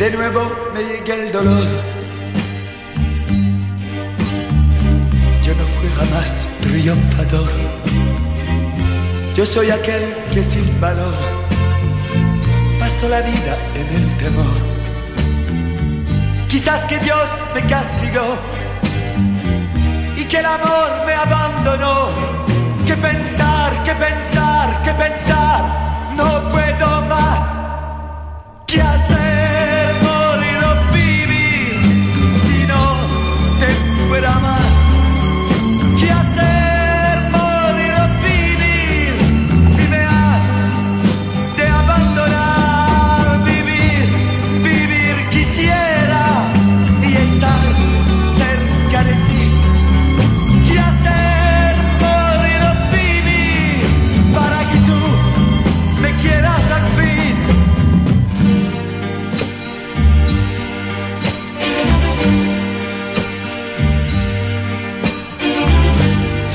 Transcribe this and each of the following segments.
de nuevo me llega el dolor. Yo no fui jamás triunfador. Yo soy aquel que sin valor pasó la vida en el temor. Quizás que Dios me castigó y que el amor me abandonó. Que pensar, que pensar, que pensar, no puedo más. ¿Qué hacer,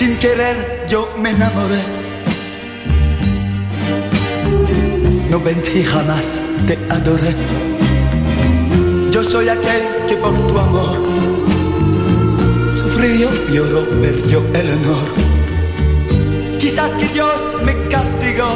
Sin querer yo me enamoré. No mentí jamás, te adoré. Yo soy aquel que por tu amor sufrió, lloró, perdió el honor. Quizás que Dios me castigó